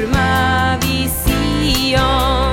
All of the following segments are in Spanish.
forma visión.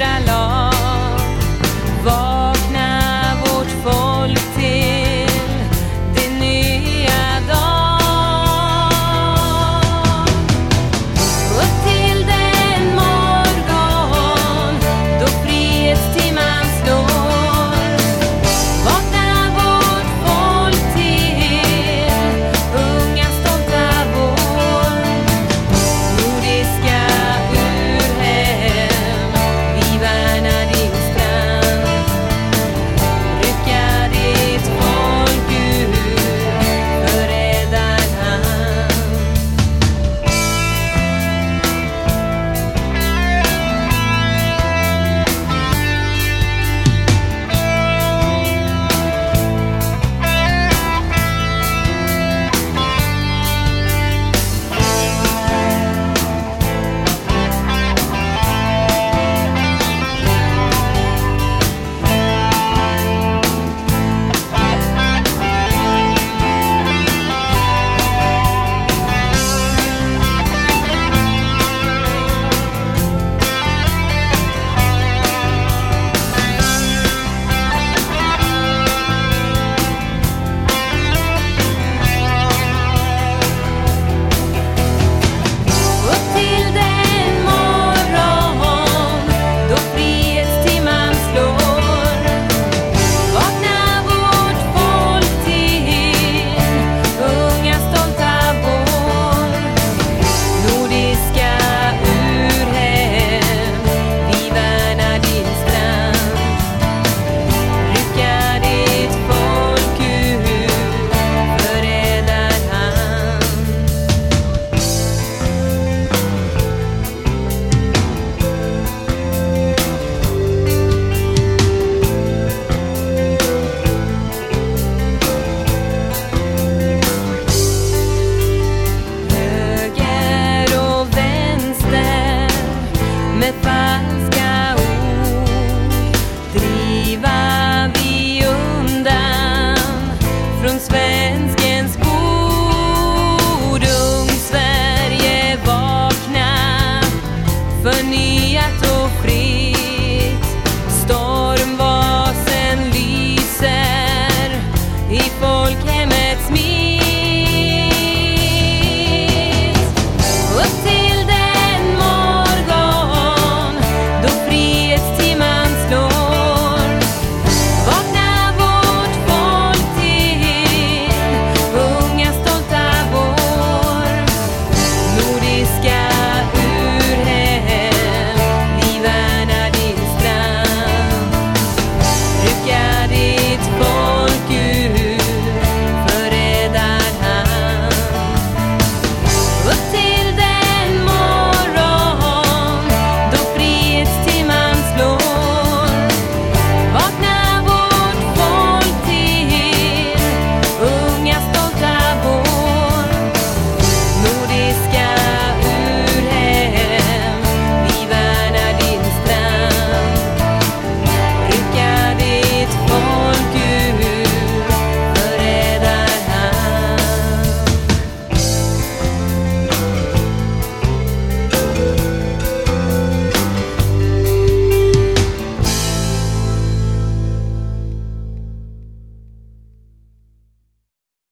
contra los